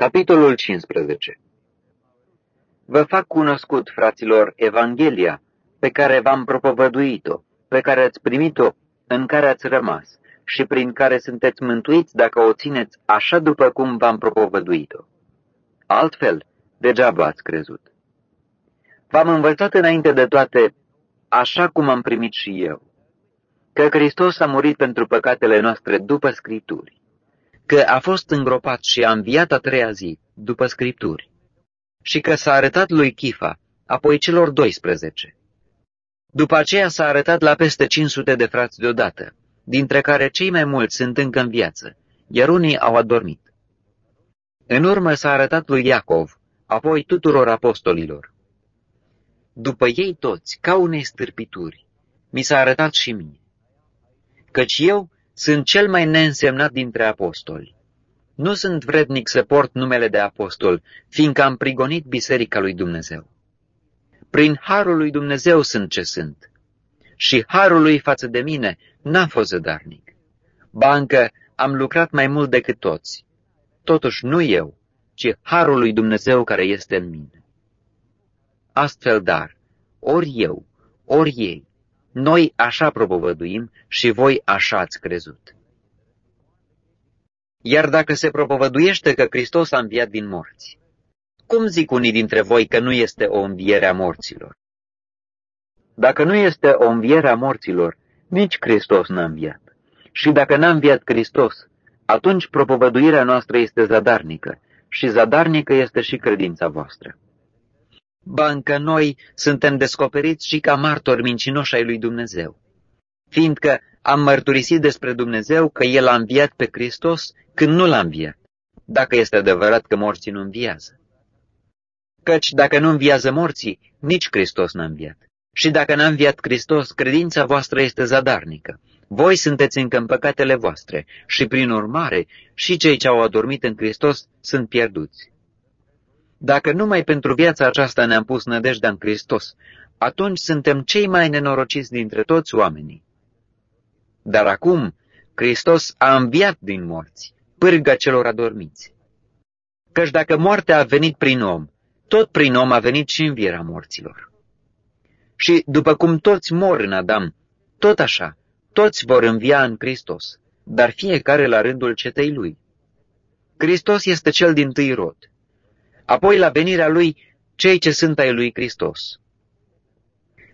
Capitolul 15 Vă fac cunoscut, fraților, Evanghelia, pe care v-am propovăduit-o, pe care ați primit-o, în care ați rămas și prin care sunteți mântuiți dacă o țineți așa după cum v-am propovăduit-o. Altfel, degeaba ați crezut. V-am învățat înainte de toate, așa cum am primit și eu, că Hristos a murit pentru păcatele noastre după Scripturi că a fost îngropat și a înviat a treia zi, după Scripturi, și că s-a arătat lui Chifa, apoi celor 12. După aceea s-a arătat la peste 500 de frați deodată, dintre care cei mai mulți sunt încă în viață, iar unii au adormit. În urmă s-a arătat lui Iacov, apoi tuturor apostolilor. După ei toți, ca unei stârpituri, mi s-a arătat și mie. Căci eu sunt cel mai neînsemnat dintre apostoli. Nu sunt vrednic să port numele de apostol, fiindcă am prigonit biserica lui Dumnezeu. Prin harul lui Dumnezeu sunt ce sunt. Și harul lui față de mine n-a fost zădarnic. Bancă am lucrat mai mult decât toți. Totuși nu eu, ci harul lui Dumnezeu care este în mine. Astfel, dar, ori eu, ori ei, noi așa propovăduim și voi așa ați crezut. Iar dacă se propovăduiește că Hristos a înviat din morți, cum zic unii dintre voi că nu este o înviere a morților? Dacă nu este o înviere a morților, nici Hristos n-a înviat. Și dacă n-a înviat Hristos, atunci propovăduirea noastră este zadarnică și zadarnică este și credința voastră ba încă noi suntem descoperiți și ca martori mincinoși ai lui Dumnezeu, fiindcă am mărturisit despre Dumnezeu că El a înviat pe Hristos când nu l-a înviat, dacă este adevărat că morții nu înviază. Căci dacă nu înviază morții, nici Hristos n-a înviat. Și dacă n-a înviat Hristos, credința voastră este zadarnică. Voi sunteți încă în păcatele voastre și, prin urmare, și cei ce au adormit în Hristos sunt pierduți. Dacă numai pentru viața aceasta ne-am pus nădejdea în Hristos, atunci suntem cei mai nenorociți dintre toți oamenii. Dar acum, Hristos a înviat din morți, pârga celor adormiți. Căci dacă moartea a venit prin om, tot prin om a venit și învierea morților. Și după cum toți mor în Adam, tot așa, toți vor învia în Hristos, dar fiecare la rândul cetei lui. Hristos este cel din tâi rod, apoi la venirea lui cei ce sunt ai lui Hristos.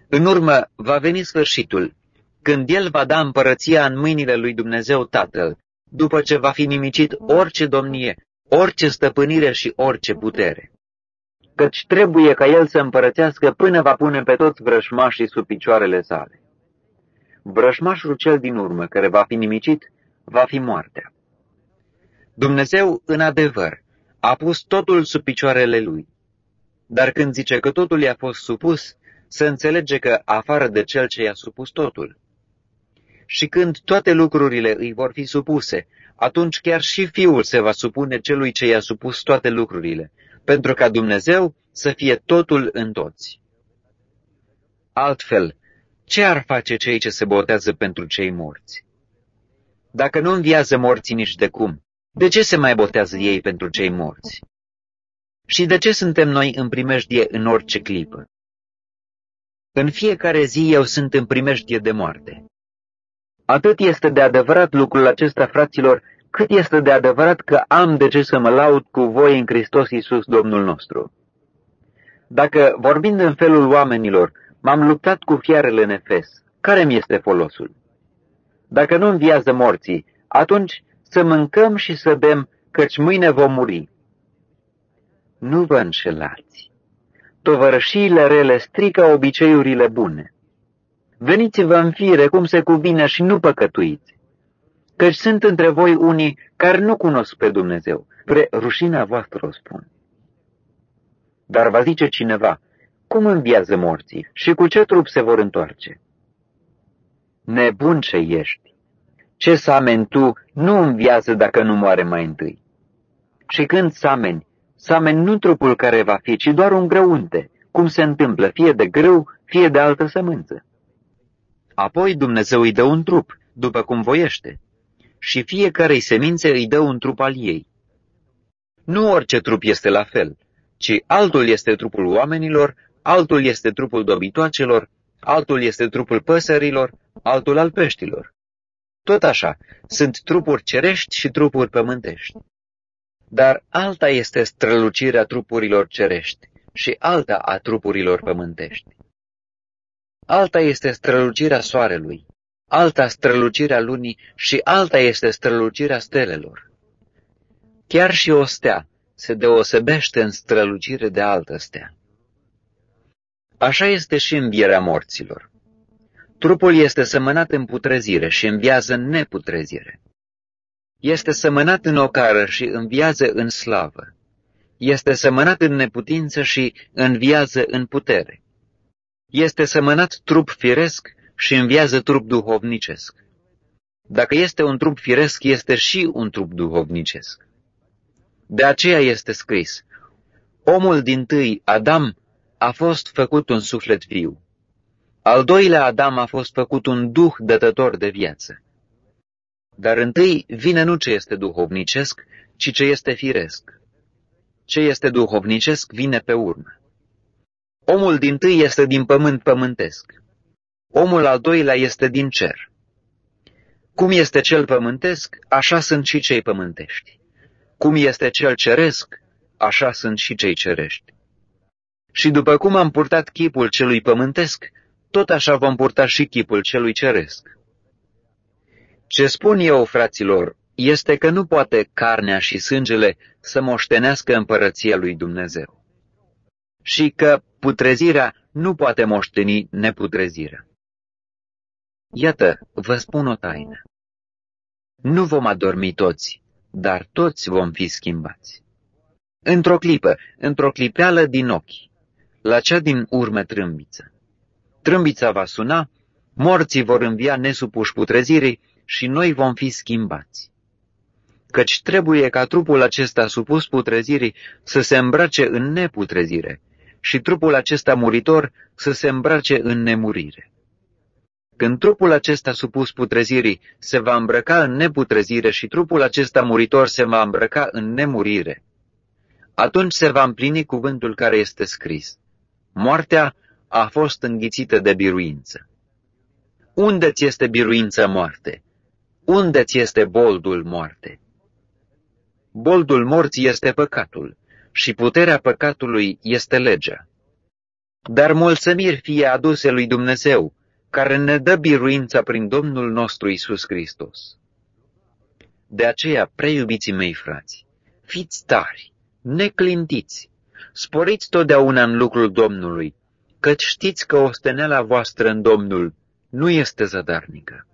În urmă va veni sfârșitul, când el va da împărăția în mâinile lui Dumnezeu Tatăl, după ce va fi nimicit orice domnie, orice stăpânire și orice putere. Căci trebuie ca el să împărățească până va pune pe toți vrășmașii sub picioarele sale. Vrășmașul cel din urmă, care va fi nimicit, va fi moartea. Dumnezeu, în adevăr, a pus totul sub picioarele lui. Dar când zice că totul i-a fost supus, se înțelege că afară de cel ce i-a supus totul. Și când toate lucrurile îi vor fi supuse, atunci chiar și Fiul se va supune celui ce i-a supus toate lucrurile, pentru ca Dumnezeu să fie totul în toți. Altfel, ce ar face cei ce se botează pentru cei morți? Dacă nu înviază morții nici de cum, de ce se mai botează ei pentru cei morți? Și de ce suntem noi în primejdie în orice clipă? În fiecare zi eu sunt în primejdie de moarte. Atât este de adevărat lucrul acesta, fraților, cât este de adevărat că am de ce să mă laud cu voi în Hristos Iisus, Domnul nostru. Dacă, vorbind în felul oamenilor, m-am luptat cu fiarele în Efes, care mi este folosul? Dacă nu înviază morții, atunci să mâncăm și să bem, căci mâine vom muri. Nu vă înșelați. Tovărășiile rele strică obiceiurile bune. Veniți-vă în fire cum se cuvine și nu păcătuiți, căci sunt între voi unii care nu cunosc pe Dumnezeu. Pre rușinea voastră o spun. Dar va zice cineva, cum înviază morții și cu ce trup se vor întoarce? Nebun ce ești! Ce sameni tu nu înviază dacă nu moare mai întâi. Și când sameni, sameni nu trupul care va fi, ci doar un grăunte, cum se întâmplă, fie de grâu, fie de altă sămânță. Apoi Dumnezeu îi dă un trup, după cum voiește, și fiecarei semințe îi dă un trup al ei. Nu orice trup este la fel, ci altul este trupul oamenilor, altul este trupul dobitoacelor, altul este trupul păsărilor, altul al peștilor. Tot așa, sunt trupuri cerești și trupuri pământești. Dar alta este strălucirea trupurilor cerești și alta a trupurilor pământești. Alta este strălucirea soarelui, alta strălucirea lunii și alta este strălucirea stelelor. Chiar și o stea se deosebește în strălucire de altă stea. Așa este și învierea morților. Trupul este sămănat în putrezire și înviază în neputrezire. Este sămănat în ocară și înviază în slavă. Este sămănat în neputință și înviază în putere. Este sămănat trup firesc și înviază trup duhovnicesc. Dacă este un trup firesc, este și un trup duhovnicesc. De aceea este scris, omul din tâi, Adam, a fost făcut un suflet viu. Al doilea Adam a fost făcut un duh dătător de viață. Dar întâi vine nu ce este duhovnicesc, ci ce este firesc. Ce este duhovnicesc vine pe urmă. Omul din tâi este din pământ pământesc. Omul al doilea este din cer. Cum este cel pământesc, așa sunt și cei pământești. Cum este cel ceresc, așa sunt și cei cerești. Și după cum am purtat chipul celui pământesc, tot așa vom purta și chipul celui ceresc. Ce spun eu, fraților, este că nu poate carnea și sângele să moștenească împărăția lui Dumnezeu. Și că putrezirea nu poate moșteni neputrezirea. Iată, vă spun o taină. Nu vom adormi toți, dar toți vom fi schimbați. Într-o clipă, într-o clipeală din ochi, la cea din urmă trâmbiță. Trâmbița va suna, morții vor învia nesupuși putrezirii și noi vom fi schimbați. Căci trebuie ca trupul acesta supus putrezirii să se îmbrace în neputrezire și trupul acesta muritor să se îmbrace în nemurire. Când trupul acesta supus putrezirii se va îmbrăca în neputrezire și trupul acesta muritor se va îmbrăca în nemurire, atunci se va împlini cuvântul care este scris. Moartea a fost înghițită de biruință. Unde ți este biruință moarte? Unde ți este boldul moarte? Boldul morții este păcatul și puterea păcatului este legea. Dar mulțumiri fie aduse lui Dumnezeu, care ne dă biruința prin Domnul nostru Isus Hristos. De aceea, preiubiții mei frați, fiți tari, neclintiți, sporiți totdeauna în lucrul Domnului, căci știți că osteneala voastră în Domnul nu este zadarnică.